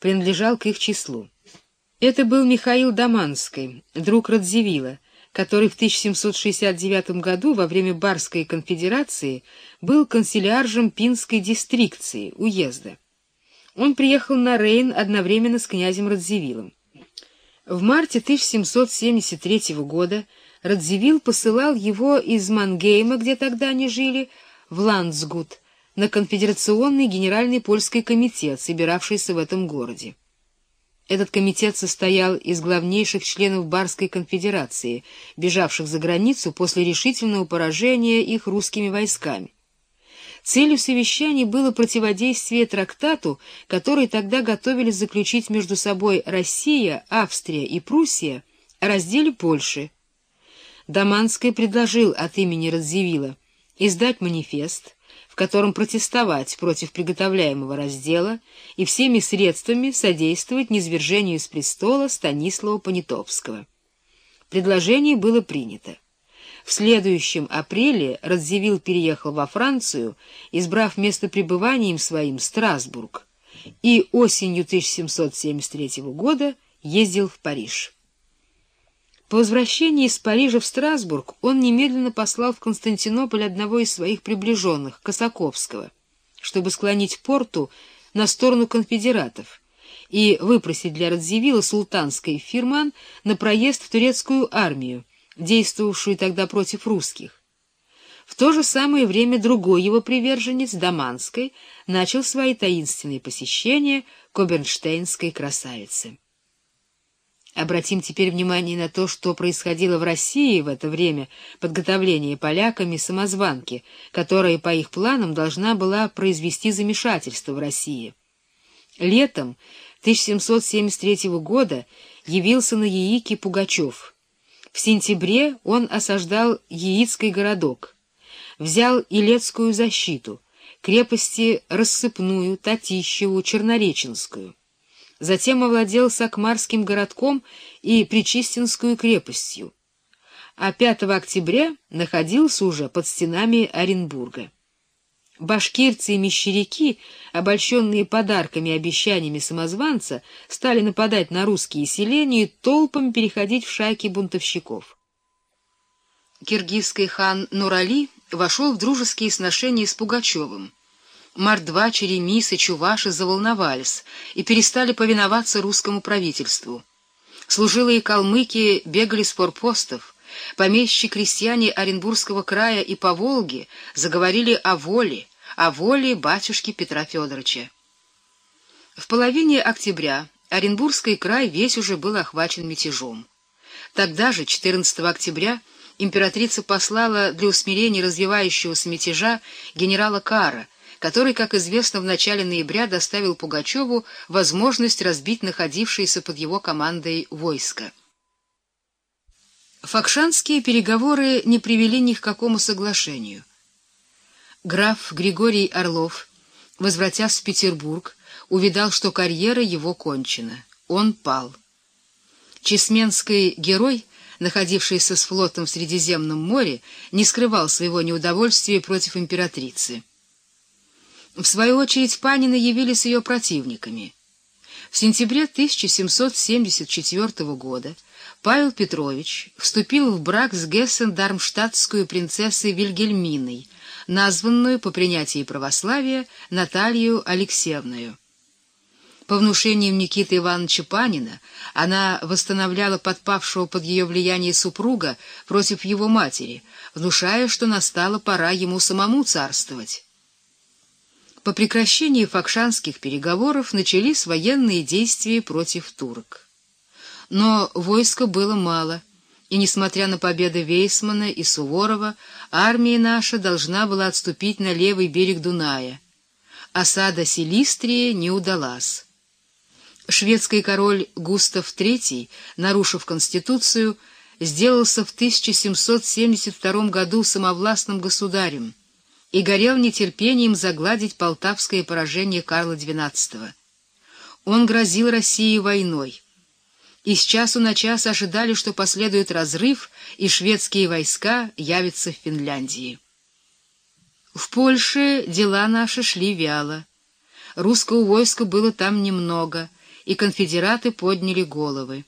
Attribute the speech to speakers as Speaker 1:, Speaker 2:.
Speaker 1: принадлежал к их числу. Это был Михаил Даманский, друг Радзивилла, который в 1769 году во время Барской конфедерации был канцеляржем Пинской дистрикции, уезда. Он приехал на Рейн одновременно с князем Радзивиллом. В марте 1773 года Радзивилл посылал его из Мангейма, где тогда они жили, в Ландсгут, на конфедерационный генеральный польский комитет, собиравшийся в этом городе. Этот комитет состоял из главнейших членов Барской конфедерации, бежавших за границу после решительного поражения их русскими войсками. Целью совещаний было противодействие трактату, который тогда готовились заключить между собой Россия, Австрия и Пруссия о разделе Польши. Даманский предложил от имени Радзивилла издать манифест, котором протестовать против приготовляемого раздела и всеми средствами содействовать низвержению с престола Станислава Понятовского. Предложение было принято. В следующем апреле Радзивилл переехал во Францию, избрав место пребывания им своим Страсбург, и осенью 1773 года ездил в Париж. По возвращении из Парижа в Страсбург он немедленно послал в Константинополь одного из своих приближенных, Косаковского, чтобы склонить порту на сторону конфедератов и выпросить для Радзивилла султанской фирман на проезд в турецкую армию, действовавшую тогда против русских. В то же самое время другой его приверженец, Даманской, начал свои таинственные посещения Кобернштейнской красавицы. Обратим теперь внимание на то, что происходило в России в это время подготовления поляками самозванки, которая по их планам должна была произвести замешательство в России. Летом 1773 года явился на Яике Пугачев — в сентябре он осаждал Яицкий городок, взял Илецкую защиту, крепости Рассыпную, Татищеву, Чернореченскую. Затем овладел Сакмарским городком и Причистинскую крепостью, а 5 октября находился уже под стенами Оренбурга. Башкирцы и мещеряки, обольщенные подарками и обещаниями самозванца, стали нападать на русские селения и толпами переходить в шайки бунтовщиков. Киргизский хан Нурали вошел в дружеские сношения с Пугачевым. Мордва, Черемис и Чуваши заволновались и перестали повиноваться русскому правительству. Служилые калмыки бегали с форпостов, помещи-крестьяне Оренбургского края и Поволги заговорили о воле, о воле батюшки Петра Федоровича. В половине октября Оренбургский край весь уже был охвачен мятежом. Тогда же, 14 октября, императрица послала для усмирения развивающегося мятежа генерала Кара, который, как известно, в начале ноября доставил Пугачеву возможность разбить находившееся под его командой войско. Факшанские переговоры не привели ни к какому соглашению. Граф Григорий Орлов, возвратясь в Петербург, увидал, что карьера его кончена. Он пал. Чесменский герой, находившийся с флотом в Средиземном море, не скрывал своего неудовольствия против императрицы. В свою очередь Панины явились ее противниками. В сентябре 1774 года Павел Петрович вступил в брак с Гессен-Дармштадтскую принцессой Вильгельминой, названную по принятии православия Наталью Алексеевною. По внушениям Никиты Ивановича Панина она восстановляла подпавшего под ее влияние супруга против его матери, внушая, что настала пора ему самому царствовать. По прекращении факшанских переговоров начались военные действия против турок. Но войска было мало, и, несмотря на победы Вейсмана и Суворова, армия наша должна была отступить на левый берег Дуная. Осада Силистрии не удалась. Шведский король Густав III, нарушив Конституцию, сделался в 1772 году самовластным государем и горел нетерпением загладить полтавское поражение Карла XII. Он грозил России войной и с часу на час ожидали, что последует разрыв, и шведские войска явятся в Финляндии. В Польше дела наши шли вяло. Русского войска было там немного, и конфедераты подняли головы.